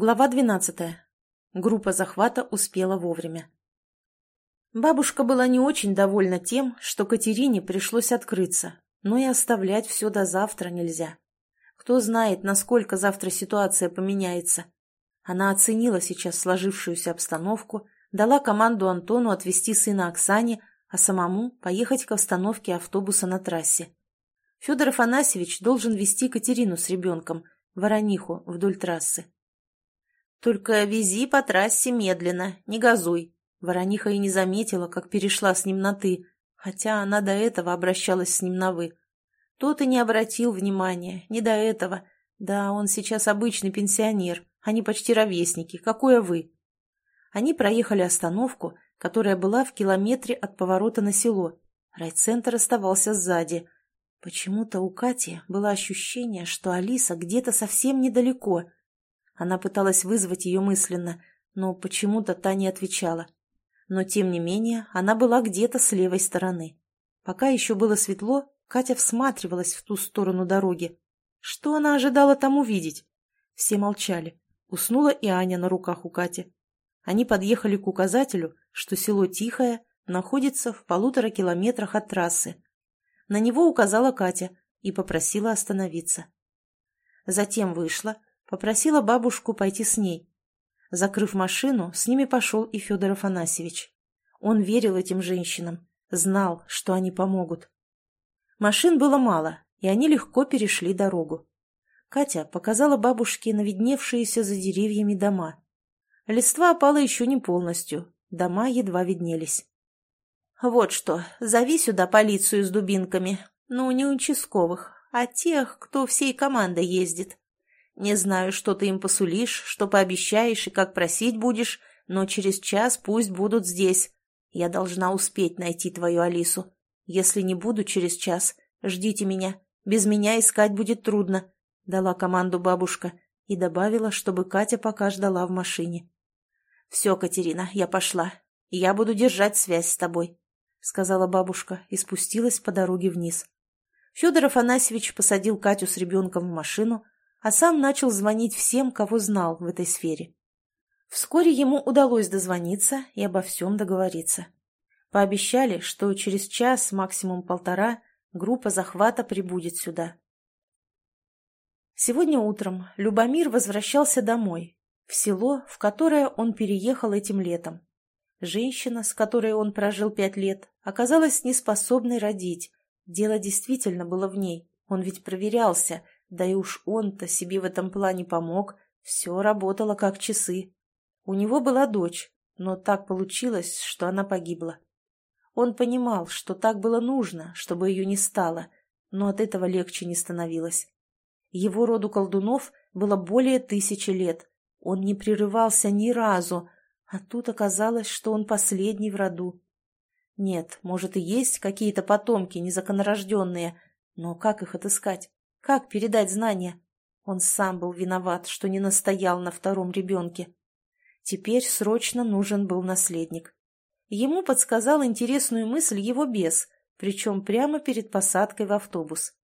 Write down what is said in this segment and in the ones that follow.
Глава 12. Группа захвата успела вовремя. Бабушка была не очень довольна тем, что Катерине пришлось открыться, но и оставлять все до завтра нельзя. Кто знает, насколько завтра ситуация поменяется. Она оценила сейчас сложившуюся обстановку, дала команду Антону отвезти сына Оксане, а самому поехать к остановке автобуса на трассе. Федор Афанасьевич должен вести Катерину с ребенком, Ворониху, вдоль трассы. «Только вези по трассе медленно, не газуй». Ворониха и не заметила, как перешла с ним на «ты», хотя она до этого обращалась с ним на «вы». Тот и не обратил внимания, не до этого. Да, он сейчас обычный пенсионер, они почти ровесники, какое «вы». Они проехали остановку, которая была в километре от поворота на село. Райцентр оставался сзади. Почему-то у Кати было ощущение, что Алиса где-то совсем недалеко — она пыталась вызвать ее мысленно, но почему-то та не отвечала. Но, тем не менее, она была где-то с левой стороны. Пока еще было светло, Катя всматривалась в ту сторону дороги. Что она ожидала там увидеть? Все молчали. Уснула и Аня на руках у Кати. Они подъехали к указателю, что село Тихое находится в полутора километрах от трассы. На него указала Катя и попросила остановиться. Затем вышла, Попросила бабушку пойти с ней. Закрыв машину, с ними пошел и Федор Афанасьевич. Он верил этим женщинам, знал, что они помогут. Машин было мало, и они легко перешли дорогу. Катя показала бабушке навидневшиеся за деревьями дома. Листва опала еще не полностью, дома едва виднелись. «Вот что, зови сюда полицию с дубинками, ну, не участковых, а тех, кто всей командой ездит. Не знаю, что ты им посулишь, что пообещаешь и как просить будешь, но через час пусть будут здесь. Я должна успеть найти твою Алису. Если не буду через час, ждите меня. Без меня искать будет трудно», — дала команду бабушка и добавила, чтобы Катя пока ждала в машине. «Все, Катерина, я пошла. Я буду держать связь с тобой», — сказала бабушка и спустилась по дороге вниз. Федор Афанасьевич посадил Катю с ребенком в машину, а сам начал звонить всем, кого знал в этой сфере. Вскоре ему удалось дозвониться и обо всем договориться. Пообещали, что через час, максимум полтора, группа захвата прибудет сюда. Сегодня утром Любомир возвращался домой, в село, в которое он переехал этим летом. Женщина, с которой он прожил пять лет, оказалась неспособной родить. Дело действительно было в ней. Он ведь проверялся, да и уж он-то себе в этом плане помог, все работало как часы. У него была дочь, но так получилось, что она погибла. Он понимал, что так было нужно, чтобы ее не стало, но от этого легче не становилось. Его роду колдунов было более тысячи лет. Он не прерывался ни разу, а тут оказалось, что он последний в роду. Нет, может и есть какие-то потомки незаконорожденные, но как их отыскать? Как передать знания? Он сам был виноват, что не настоял на втором ребенке. Теперь срочно нужен был наследник. Ему подсказал интересную мысль его бес, причем прямо перед посадкой в автобус.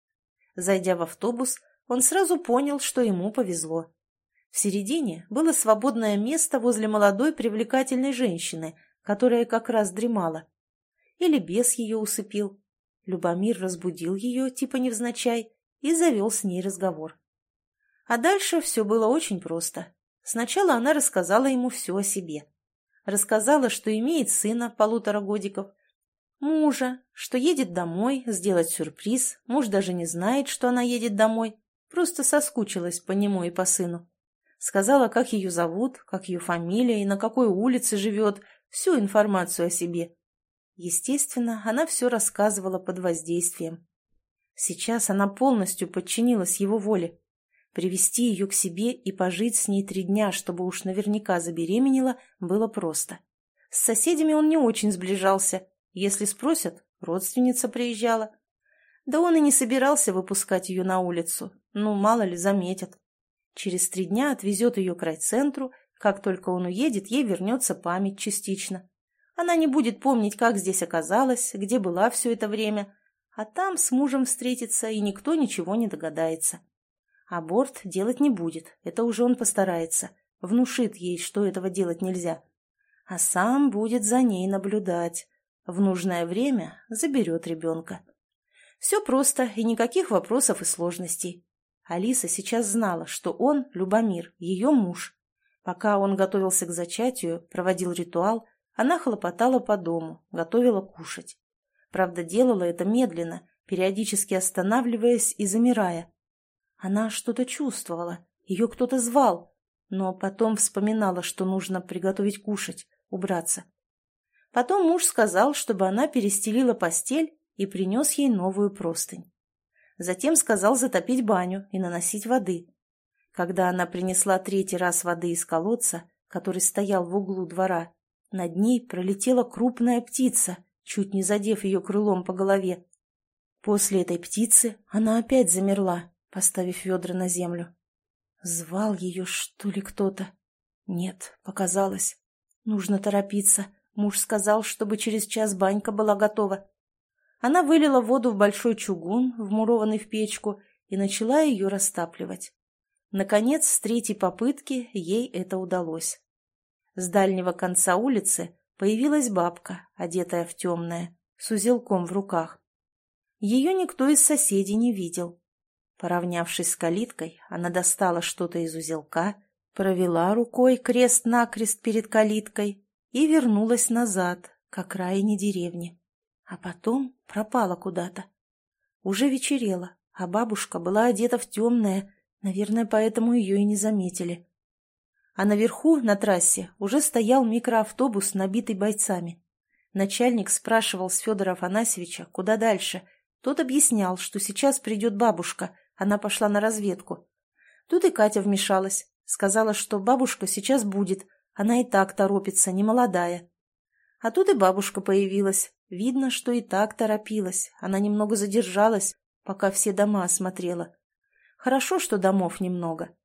Зайдя в автобус, он сразу понял, что ему повезло. В середине было свободное место возле молодой привлекательной женщины, которая как раз дремала. Или бес ее усыпил. Любомир разбудил ее, типа невзначай, и завел с ней разговор. А дальше все было очень просто. Сначала она рассказала ему все о себе. Рассказала, что имеет сына полутора годиков, мужа, что едет домой сделать сюрприз, муж даже не знает, что она едет домой, просто соскучилась по нему и по сыну. Сказала, как ее зовут, как ее фамилия и на какой улице живет, всю информацию о себе. Естественно, она все рассказывала под воздействием. Сейчас она полностью подчинилась его воле. Привести ее к себе и пожить с ней три дня, чтобы уж наверняка забеременела, было просто. С соседями он не очень сближался. Если спросят, родственница приезжала. Да он и не собирался выпускать ее на улицу. Ну, мало ли, заметят. Через три дня отвезет ее к райцентру. Как только он уедет, ей вернется память частично. Она не будет помнить, как здесь оказалась, где была все это время, а там с мужем встретится, и никто ничего не догадается. Аборт делать не будет, это уже он постарается. внушит ей, что этого делать нельзя. А сам будет за ней наблюдать. В нужное время заберет ребенка. Все просто и никаких вопросов и сложностей. Алиса сейчас знала, что он, Любомир, ее муж. Пока он готовился к зачатию, проводил ритуал, она хлопотала по дому, готовила кушать. Правда, делала это медленно, периодически останавливаясь и замирая. Она что-то чувствовала, ее кто-то звал, но потом вспоминала, что нужно приготовить кушать, убраться. Потом муж сказал, чтобы она перестелила постель и принес ей новую простынь. Затем сказал затопить баню и наносить воды. Когда она принесла третий раз воды из колодца, который стоял в углу двора, над ней пролетела крупная птица, чуть не задев ее крылом по голове. После этой птицы она опять замерла, поставив ведра на землю. Звал ее, что ли, кто-то? Нет, показалось. Нужно торопиться. Муж сказал, чтобы через час банька была готова. Она вылила воду в большой чугун, вмурованный в печку, и начала ее растапливать. Наконец, с третьей попытки ей это удалось. С дальнего конца улицы появилась бабка, одетая в темное, с узелком в руках. Ее никто из соседей не видел. Поравнявшись с калиткой, она достала что-то из узелка, провела рукой крест-накрест перед калиткой и вернулась назад, к окраине деревни а потом пропала куда-то. Уже вечерело, а бабушка была одета в темное, наверное, поэтому ее и не заметили. А наверху, на трассе, уже стоял микроавтобус, набитый бойцами. Начальник спрашивал с Федора Афанасьевича, куда дальше. Тот объяснял, что сейчас придет бабушка, она пошла на разведку. Тут и Катя вмешалась, сказала, что бабушка сейчас будет, она и так торопится, не молодая. А тут и бабушка появилась, Видно, что и так торопилась. Она немного задержалась, пока все дома осмотрела. Хорошо, что домов немного.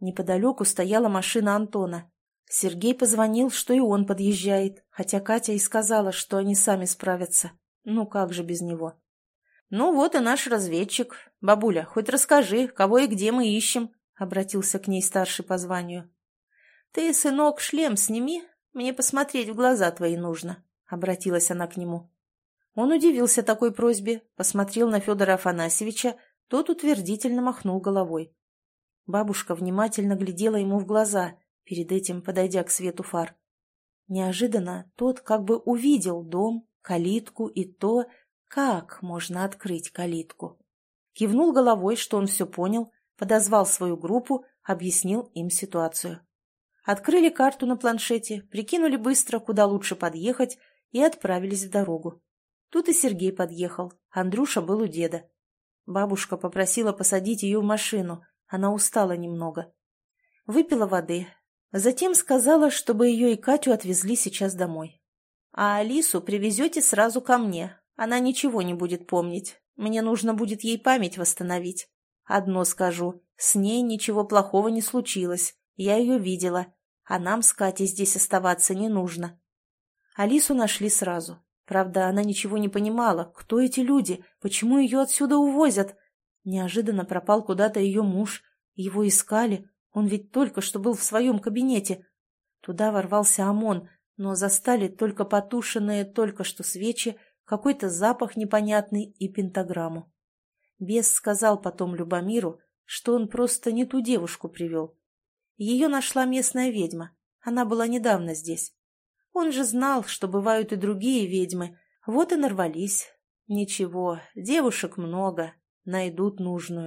Неподалеку стояла машина Антона. Сергей позвонил, что и он подъезжает, хотя Катя и сказала, что они сами справятся. Ну как же без него? «Ну вот и наш разведчик. Бабуля, хоть расскажи, кого и где мы ищем», — обратился к ней старший по званию. «Ты, сынок, шлем сними, мне посмотреть в глаза твои нужно», обратилась она к нему. Он удивился такой просьбе, посмотрел на Федора Афанасьевича, тот утвердительно махнул головой. Бабушка внимательно глядела ему в глаза, перед этим подойдя к свету фар. Неожиданно тот как бы увидел дом, калитку и то, как можно открыть калитку. Кивнул головой, что он все понял, подозвал свою группу, объяснил им ситуацию. Открыли карту на планшете, прикинули быстро, куда лучше подъехать, и отправились в дорогу. Тут и Сергей подъехал, Андрюша был у деда. Бабушка попросила посадить ее в машину, она устала немного. Выпила воды, затем сказала, чтобы ее и Катю отвезли сейчас домой. А Алису привезете сразу ко мне, она ничего не будет помнить, мне нужно будет ей память восстановить. Одно скажу, с ней ничего плохого не случилось, я ее видела, а нам с Катей здесь оставаться не нужно. Алису нашли сразу. Правда, она ничего не понимала, кто эти люди, почему ее отсюда увозят. Неожиданно пропал куда-то ее муж. Его искали, он ведь только что был в своем кабинете. Туда ворвался ОМОН, но застали только потушенные только что свечи, какой-то запах непонятный и пентаграмму. Бес сказал потом Любомиру, что он просто не ту девушку привел. Ее нашла местная ведьма, она была недавно здесь. Он же знал, что бывают и другие ведьмы, вот и нарвались. Ничего, девушек много, найдут нужную.